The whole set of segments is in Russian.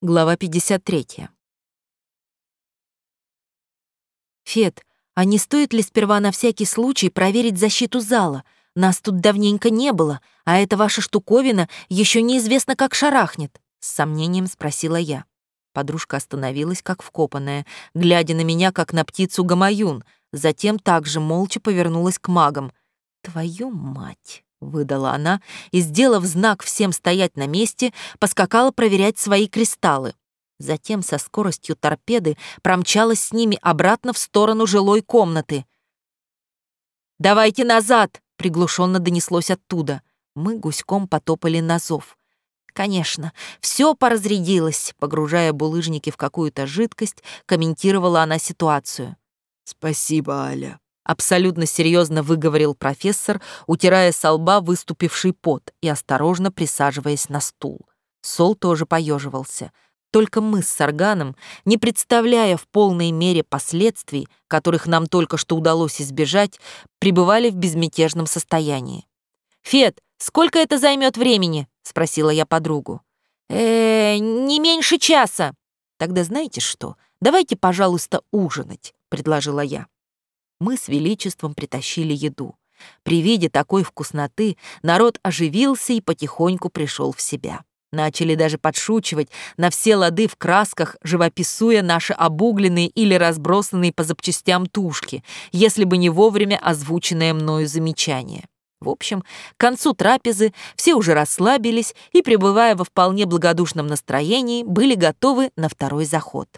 Глава 53. «Фет, а не стоит ли сперва на всякий случай проверить защиту зала? Нас тут давненько не было, а эта ваша штуковина еще неизвестно как шарахнет», — с сомнением спросила я. Подружка остановилась, как вкопанная, глядя на меня, как на птицу гамаюн, затем также молча повернулась к магам. «Твою мать!» — выдала она и, сделав знак всем стоять на месте, поскакала проверять свои кристаллы. Затем со скоростью торпеды промчалась с ними обратно в сторону жилой комнаты. «Давайте назад!» — приглушенно донеслось оттуда. Мы гуськом потопали на зов. Конечно, все поразрядилось, погружая булыжники в какую-то жидкость, комментировала она ситуацию. «Спасибо, Аля», Абсолютно серьезно выговорил профессор, утирая со лба выступивший пот и осторожно присаживаясь на стул. Сол тоже поеживался. Только мы с Сарганом, не представляя в полной мере последствий, которых нам только что удалось избежать, пребывали в безмятежном состоянии. «Фет, сколько это займет времени?» — спросила я подругу. э, -э не меньше часа». «Тогда знаете что? Давайте, пожалуйста, ужинать», — предложила я мы с величеством притащили еду. При виде такой вкусноты народ оживился и потихоньку пришел в себя. Начали даже подшучивать на все лады в красках, живописуя наши обугленные или разбросанные по запчастям тушки, если бы не вовремя озвученное мною замечание. В общем, к концу трапезы все уже расслабились и, пребывая во вполне благодушном настроении, были готовы на второй заход.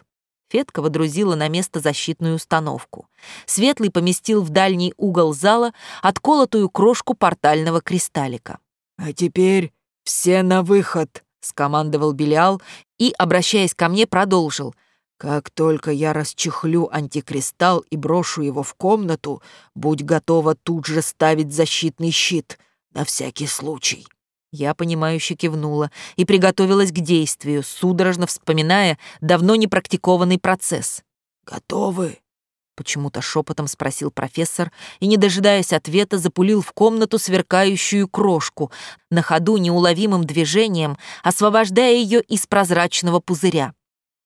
Фетка водрузила на место защитную установку. Светлый поместил в дальний угол зала отколотую крошку портального кристаллика. «А теперь все на выход!» — скомандовал Белиал и, обращаясь ко мне, продолжил. «Как только я расчехлю антикристалл и брошу его в комнату, будь готова тут же ставить защитный щит, на всякий случай». Я, понимающе кивнула и приготовилась к действию, судорожно вспоминая давно не практикованный процесс. «Готовы?» — почему-то шепотом спросил профессор и, не дожидаясь ответа, запулил в комнату сверкающую крошку, на ходу неуловимым движением, освобождая ее из прозрачного пузыря.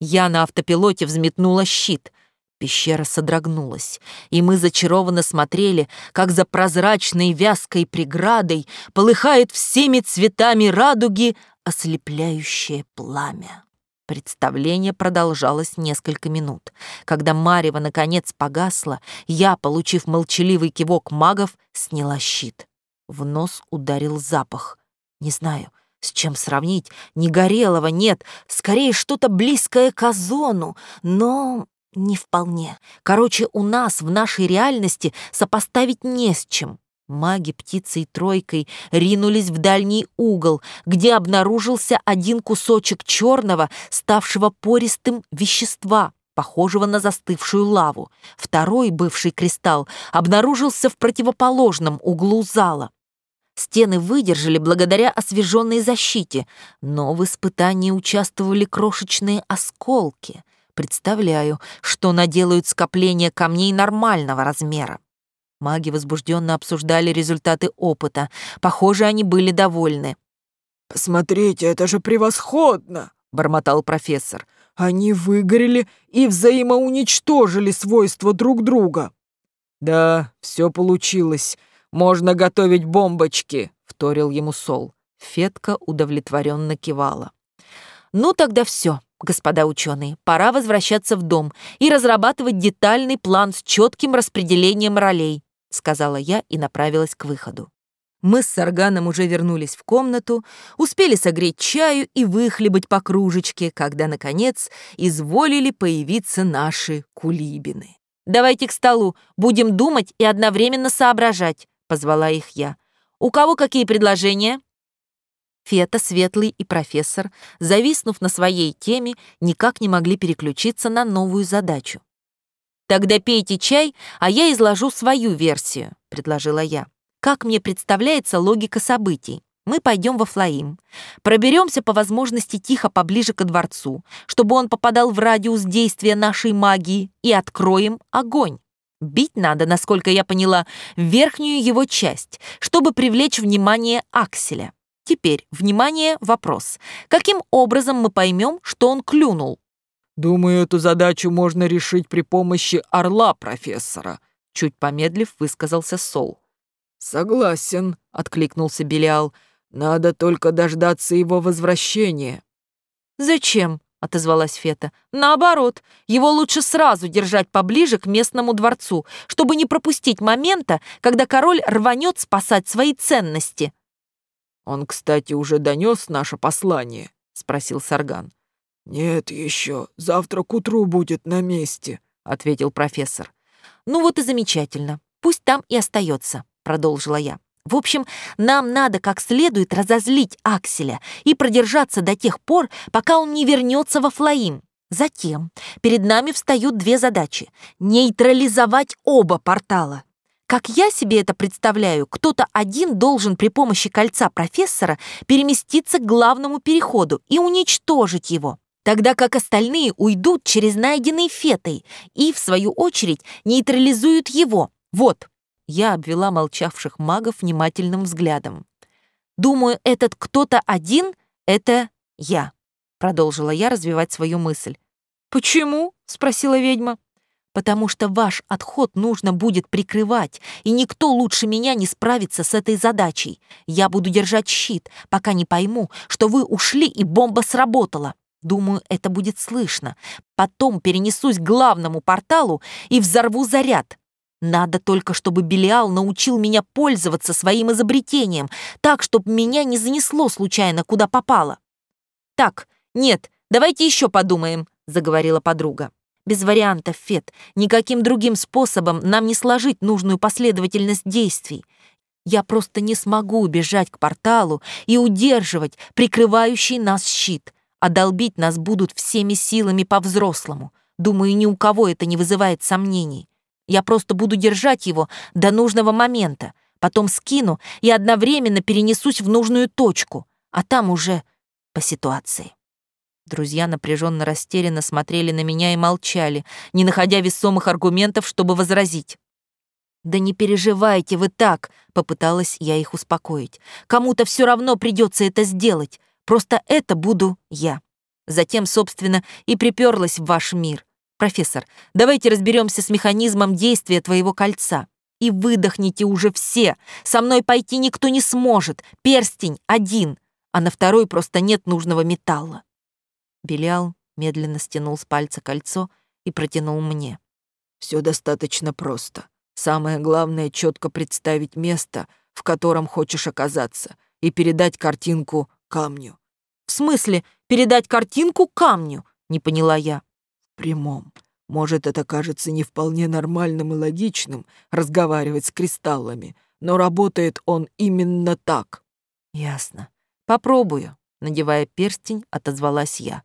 Я на автопилоте взметнула щит — Пещера содрогнулась, и мы зачарованно смотрели, как за прозрачной вязкой преградой полыхает всеми цветами радуги ослепляющее пламя. Представление продолжалось несколько минут. Когда Марева наконец погасла, я, получив молчаливый кивок магов, сняла щит. В нос ударил запах. Не знаю, с чем сравнить, не горелого, нет, скорее что-то близкое к озону, но не вполне. Короче, у нас в нашей реальности сопоставить не с чем. Маги птицей тройкой ринулись в дальний угол, где обнаружился один кусочек черного, ставшего пористым вещества, похожего на застывшую лаву. Второй, бывший кристалл, обнаружился в противоположном углу зала. Стены выдержали благодаря освеженной защите, но в испытании участвовали крошечные осколки — Представляю, что наделают скопления камней нормального размера. Маги возбужденно обсуждали результаты опыта. Похоже, они были довольны. «Посмотрите, это же превосходно!» — бормотал профессор. «Они выгорели и взаимоуничтожили свойства друг друга». «Да, все получилось. Можно готовить бомбочки», — вторил ему Сол. Фетка удовлетворенно кивала. «Ну тогда все господа ученые, пора возвращаться в дом и разрабатывать детальный план с четким распределением ролей», сказала я и направилась к выходу. Мы с Сарганом уже вернулись в комнату, успели согреть чаю и выхлебать по кружечке, когда, наконец, изволили появиться наши кулибины. «Давайте к столу, будем думать и одновременно соображать», — позвала их я. «У кого какие предложения?» Фета, Светлый и профессор, зависнув на своей теме, никак не могли переключиться на новую задачу. «Тогда пейте чай, а я изложу свою версию», — предложила я. «Как мне представляется логика событий? Мы пойдем во Флаим, проберемся по возможности тихо поближе ко дворцу, чтобы он попадал в радиус действия нашей магии, и откроем огонь. Бить надо, насколько я поняла, верхнюю его часть, чтобы привлечь внимание Акселя. Теперь, внимание, вопрос. Каким образом мы поймем, что он клюнул? «Думаю, эту задачу можно решить при помощи орла профессора», чуть помедлив высказался Сол. «Согласен», — откликнулся Белиал. «Надо только дождаться его возвращения». «Зачем?» — отозвалась Фета. «Наоборот, его лучше сразу держать поближе к местному дворцу, чтобы не пропустить момента, когда король рванет спасать свои ценности». «Он, кстати, уже донес наше послание?» — спросил Сарган. «Нет еще, завтра к утру будет на месте», — ответил профессор. «Ну вот и замечательно. Пусть там и остается», — продолжила я. «В общем, нам надо как следует разозлить Акселя и продержаться до тех пор, пока он не вернется во Флоим. Затем перед нами встают две задачи — нейтрализовать оба портала. Как я себе это представляю, кто-то один должен при помощи кольца профессора переместиться к главному переходу и уничтожить его тогда как остальные уйдут через найденный фетой и, в свою очередь, нейтрализуют его. Вот, я обвела молчавших магов внимательным взглядом. «Думаю, этот кто-то один — это я», — продолжила я развивать свою мысль. «Почему?» — спросила ведьма. «Потому что ваш отход нужно будет прикрывать, и никто лучше меня не справится с этой задачей. Я буду держать щит, пока не пойму, что вы ушли и бомба сработала. Думаю, это будет слышно. Потом перенесусь к главному порталу и взорву заряд. Надо только, чтобы Белиал научил меня пользоваться своим изобретением, так, чтобы меня не занесло случайно, куда попало. «Так, нет, давайте еще подумаем», — заговорила подруга. «Без вариантов, Фет, никаким другим способом нам не сложить нужную последовательность действий. Я просто не смогу бежать к порталу и удерживать прикрывающий нас щит а долбить нас будут всеми силами по-взрослому. Думаю, ни у кого это не вызывает сомнений. Я просто буду держать его до нужного момента, потом скину и одновременно перенесусь в нужную точку, а там уже по ситуации. Друзья напряженно растерянно смотрели на меня и молчали, не находя весомых аргументов, чтобы возразить. «Да не переживайте вы так», — попыталась я их успокоить. «Кому-то все равно придется это сделать. Просто это буду я. Затем, собственно, и приперлась в ваш мир. Профессор, давайте разберемся с механизмом действия твоего кольца. И выдохните уже все. Со мной пойти никто не сможет. Перстень один, а на второй просто нет нужного металла. Белиал медленно стянул с пальца кольцо и протянул мне. Все достаточно просто. Самое главное — четко представить место, в котором хочешь оказаться, и передать картинку камню. «В смысле, передать картинку камню?» — не поняла я. «В прямом. Может, это кажется не вполне нормальным и логичным разговаривать с кристаллами, но работает он именно так». «Ясно. Попробую», — надевая перстень, отозвалась я.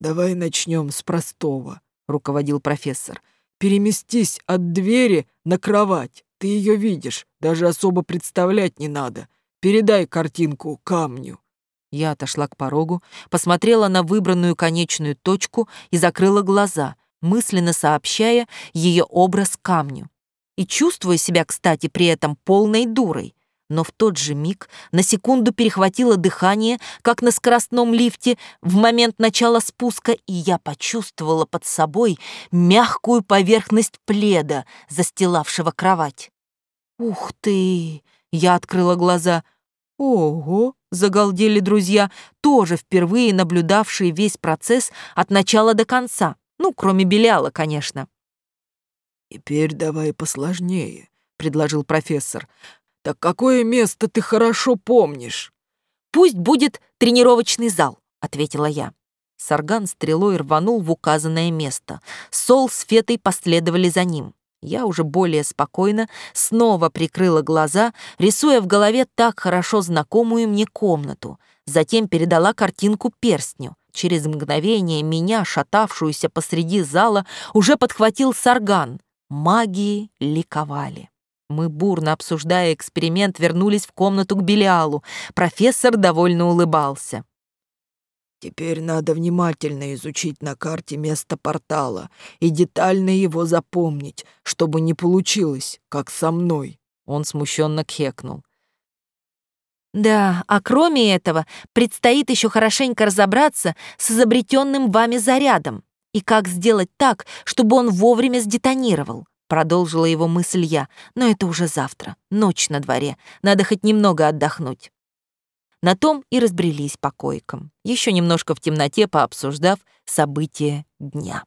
«Давай начнем с простого», — руководил профессор. «Переместись от двери на кровать. Ты ее видишь, даже особо представлять не надо. Передай картинку камню». Я отошла к порогу, посмотрела на выбранную конечную точку и закрыла глаза, мысленно сообщая ее образ камню. И чувствуя себя, кстати, при этом полной дурой. Но в тот же миг на секунду перехватило дыхание, как на скоростном лифте, в момент начала спуска, и я почувствовала под собой мягкую поверхность пледа, застилавшего кровать. «Ух ты!» — я открыла глаза. «Ого!» Загалдели друзья, тоже впервые наблюдавшие весь процесс от начала до конца. Ну, кроме Беляла, конечно. «Теперь давай посложнее», — предложил профессор. «Так какое место ты хорошо помнишь?» «Пусть будет тренировочный зал», — ответила я. Сарган стрелой рванул в указанное место. Сол с Фетой последовали за ним. Я уже более спокойно снова прикрыла глаза, рисуя в голове так хорошо знакомую мне комнату. Затем передала картинку перстню. Через мгновение меня, шатавшуюся посреди зала, уже подхватил сарган. Магии ликовали. Мы, бурно обсуждая эксперимент, вернулись в комнату к Белиалу. Профессор довольно улыбался. Теперь надо внимательно изучить на карте место портала и детально его запомнить, чтобы не получилось, как со мной. Он смущенно кхекнул. Да, а кроме этого, предстоит еще хорошенько разобраться с изобретенным вами зарядом и как сделать так, чтобы он вовремя сдетонировал. Продолжила его мысль я, но это уже завтра, ночь на дворе, надо хоть немного отдохнуть. На том и разбрелись по койкам, еще немножко в темноте пообсуждав события дня.